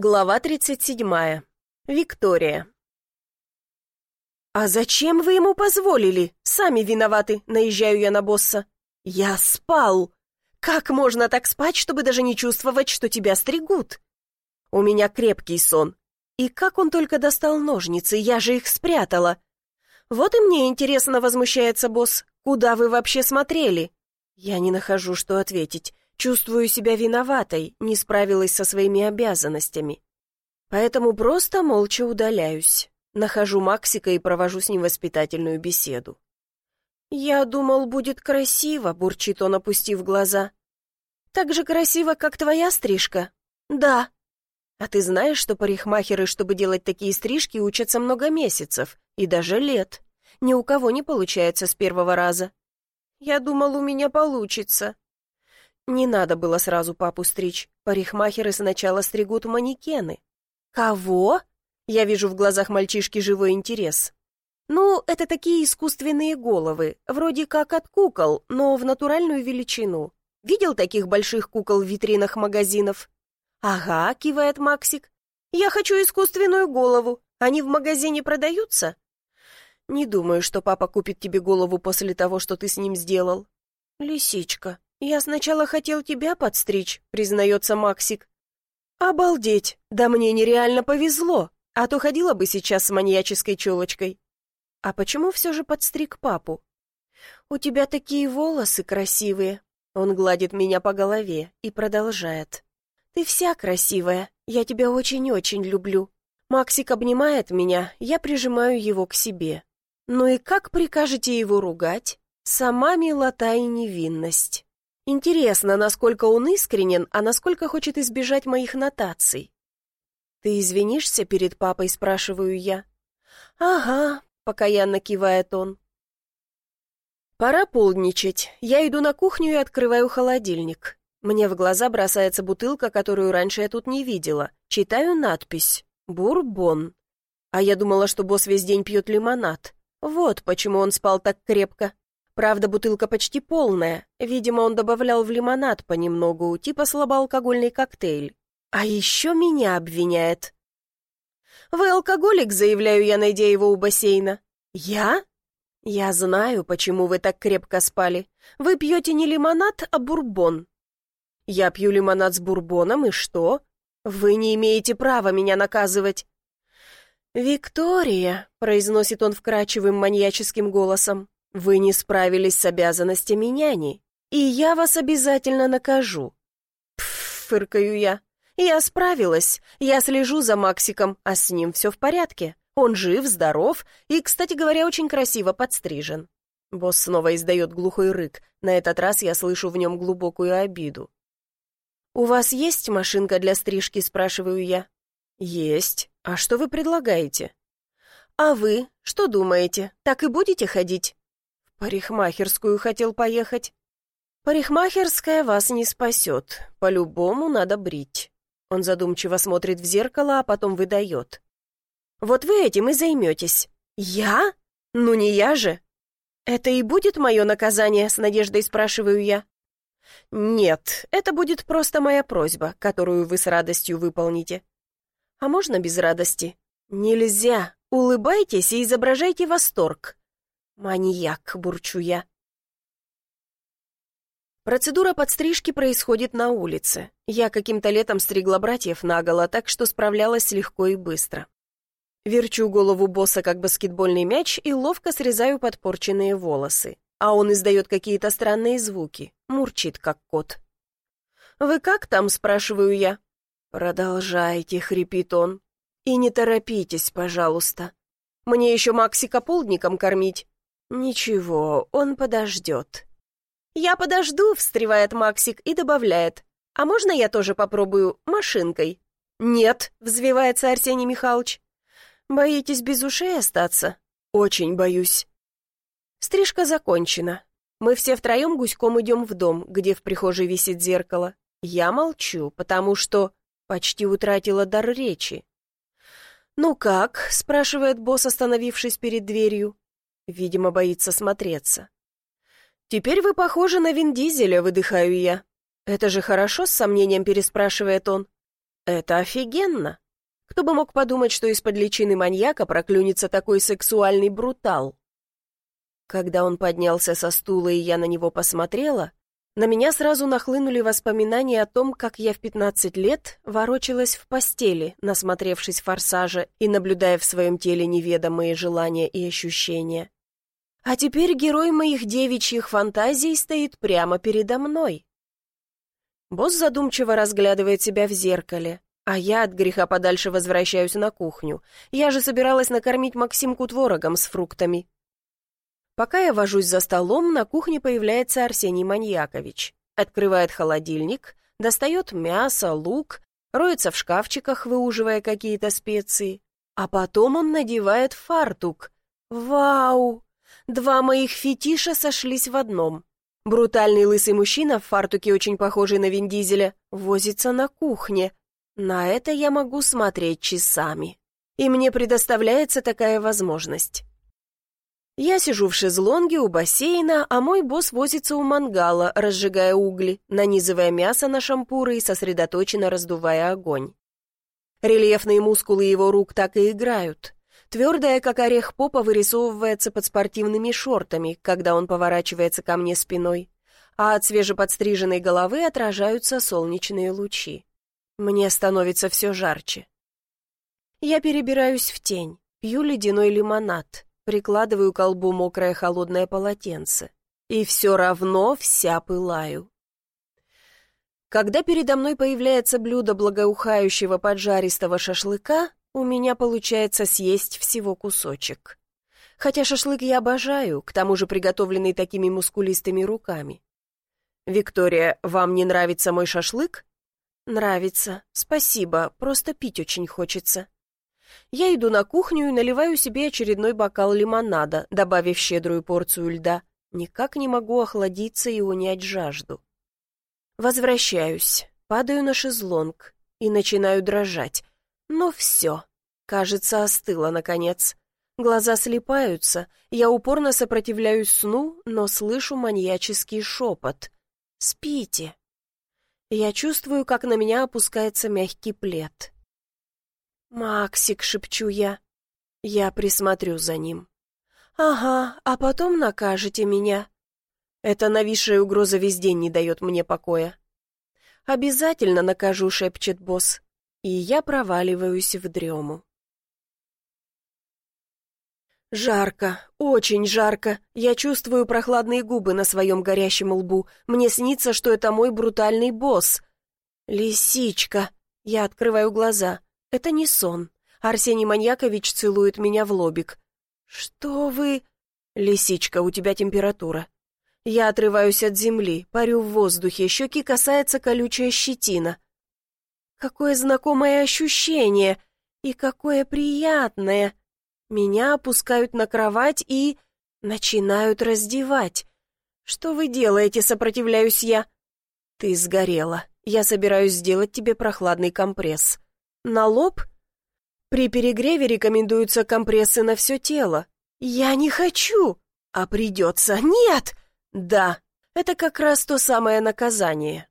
Глава 37. Виктория. «А зачем вы ему позволили? Сами виноваты», — наезжаю я на босса. «Я спал. Как можно так спать, чтобы даже не чувствовать, что тебя стригут?» «У меня крепкий сон. И как он только достал ножницы, я же их спрятала». «Вот и мне интересно», — возмущается босс. «Куда вы вообще смотрели?» Я не нахожу, что ответить. Чувствую себя виноватой, не справилась со своими обязанностями. Поэтому просто молча удаляюсь. Нахожу Максика и провожу с ним воспитательную беседу. «Я думал, будет красиво», — бурчит он, опустив глаза. «Так же красиво, как твоя стрижка?» «Да». «А ты знаешь, что парикмахеры, чтобы делать такие стрижки, учатся много месяцев и даже лет? Ни у кого не получается с первого раза». «Я думал, у меня получится», не надо было сразу папу стричь. Парикмахеры сначала стригут манекены. Кого? Я вижу в глазах мальчишки живой интерес. Ну, это такие искусственные головы, вроде как от кукол, но в натуральную величину. Видел таких больших кукол в витринах магазинов? Ага, кивает Максик. Я хочу искусственную голову. Они в магазине продаются? Не думаю, что папа купит тебе голову после того, что ты с ним сделал. Лисичка, «Я сначала хотел тебя подстричь», — признается Максик. «Обалдеть! Да мне нереально повезло, а то ходила бы сейчас с маньяческой челочкой». «А почему все же подстриг папу?» «У тебя такие волосы красивые». Он гладит меня по голове и продолжает. «Ты вся красивая, я тебя очень-очень люблю». Максик обнимает меня, я прижимаю его к себе. «Ну и как прикажете его ругать?» «Сама милота и невинность». Интересно, насколько он искренен, а насколько хочет избежать моих нотаций. «Ты извинишься перед папой?» — спрашиваю я. «Ага», — покаянно кивает он. «Пора полдничать. Я иду на кухню и открываю холодильник. Мне в глаза бросается бутылка, которую раньше я тут не видела. Читаю надпись «Бурбон». А я думала, что босс весь день пьет лимонад. Вот почему он спал так крепко. Правда, бутылка почти полная. Видимо, он добавлял в лимонад понемногу, типа слабоалкогольный коктейль. А еще меня обвиняет. «Вы алкоголик», — заявляю я, найдя его у бассейна. «Я?» «Я знаю, почему вы так крепко спали. Вы пьете не лимонад, а бурбон». «Я пью лимонад с бурбоном, и что? Вы не имеете права меня наказывать». «Виктория», — произносит он вкрадчивым маньяческим голосом, вы не справились с обязанностями няни, и я вас обязательно накажу. Пф, фыркаю я. Я справилась. Я слежу за Максиком, а с ним все в порядке. Он жив, здоров и, кстати говоря, очень красиво подстрижен. Босс снова издает глухой рык. На этот раз я слышу в нем глубокую обиду. «У вас есть машинка для стрижки?» – спрашиваю я. «Есть. А что вы предлагаете?» «А вы что думаете, так и будете ходить?» «Парикмахерскую хотел поехать». «Парикмахерская вас не спасет. По-любому надо брить». Он задумчиво смотрит в зеркало, а потом выдает. «Вот вы этим и займетесь». «Я? Ну не я же». «Это и будет мое наказание?» — с надеждой спрашиваю я. «Нет, это будет просто моя просьба, которую вы с радостью выполните». «А можно без радости?» «Нельзя. Улыбайтесь и изображайте восторг. «Маньяк», — бурчу я. Процедура подстрижки происходит на улице. Я каким-то летом стригла братьев наголо, так что справлялась легко и быстро. Верчу голову босса как баскетбольный мяч и ловко срезаю подпорченные волосы. А он издает какие-то странные звуки, мурчит как кот. «Вы как там?» — спрашиваю я. «Продолжайте», — хрипит он. «И не торопитесь, пожалуйста. Мне еще Максика полдником кормить». «Ничего, он подождет». «Я подожду», — встревает Максик и добавляет. «А можно я тоже попробую машинкой?» «Нет», — взвивается Арсений Михайлович. «Боитесь без ушей остаться?» «Очень боюсь». Стрижка закончена. Мы все втроем гуськом идем в дом, где в прихожей висит зеркало. Я молчу, потому что почти утратила дар речи. «Ну как?» — спрашивает босс, остановившись перед дверью. Видимо, боится смотреться. «Теперь вы похожи на Вин Дизеля», — выдыхаю я. «Это же хорошо?» — с сомнением переспрашивает он. Это офигенно. Кто бы мог подумать, что из-под личины маньяка проклюнется такой сексуальный брутал. Когда он поднялся со стула, и я на него посмотрела, на меня сразу нахлынули воспоминания о том, как я в 15 лет ворочалась в постели, насмотревшись форсажа и наблюдая в своем теле неведомые желания и ощущения. А теперь герой моих девичьих фантазий стоит прямо передо мной. Босс задумчиво разглядывает себя в зеркале, а я от греха подальше возвращаюсь на кухню. Я же собиралась накормить Максимку творогом с фруктами. Пока я вожусь за столом, на кухне появляется Арсений Маньякович. Открывает холодильник, достает мясо, лук, роется в шкафчиках, выуживая какие-то специи. А потом он надевает фартук. Вау! Два моих фетиша сошлись в одном. Брутальный лысый мужчина в фартуке, очень похожий на Вин Дизеля, возится на кухне. На это я могу смотреть часами. И мне предоставляется такая возможность. Я сижу в шезлонге у бассейна, а мой босс возится у мангала, разжигая угли, нанизывая мясо на шампуры и сосредоточенно раздувая огонь. Рельефные мускулы его рук так и играют. Твердая, как орех попа, вырисовывается под спортивными шортами, когда он поворачивается ко мне спиной, а от свежеподстриженной головы отражаются солнечные лучи. Мне становится все жарче. Я перебираюсь в тень, пью ледяной лимонад, прикладываю к колбу мокрое холодное полотенце. И все равно вся пылаю. Когда передо мной появляется блюдо благоухающего поджаристого шашлыка, у меня получается съесть всего кусочек. Хотя шашлык я обожаю, к тому же приготовленный такими мускулистыми руками. «Виктория, вам не нравится мой шашлык?» «Нравится. Спасибо. Просто пить очень хочется». Я иду на кухню и наливаю себе очередной бокал лимонада, добавив щедрую порцию льда. Никак не могу охладиться и унять жажду. Возвращаюсь, падаю на шезлонг и начинаю дрожать. Но все, кажется, остыло наконец. Глаза слепаются, я упорно сопротивляюсь сну, но слышу маньяческий шепот. «Спите!» Я чувствую, как на меня опускается мягкий плед. «Максик», — шепчу я. Я присмотрю за ним. «Ага, а потом накажете меня». Эта нависшая угроза весь день не дает мне покоя. «Обязательно накажу», — шепчет босс и я проваливаюсь в дрему. Жарко, очень жарко. Я чувствую прохладные губы на своем горящем лбу. Мне снится, что это мой брутальный босс. Лисичка. Я открываю глаза. Это не сон. Арсений Маньякович целует меня в лобик. Что вы... Лисичка, у тебя температура. Я отрываюсь от земли, парю в воздухе, щеки касается колючая щетина. Какое знакомое ощущение! И какое приятное! Меня опускают на кровать и... начинают раздевать. «Что вы делаете?» — сопротивляюсь я. «Ты сгорела. Я собираюсь сделать тебе прохладный компресс». «На лоб?» «При перегреве рекомендуются компрессы на все тело». «Я не хочу!» «А придется!» «Нет!» «Да, это как раз то самое наказание.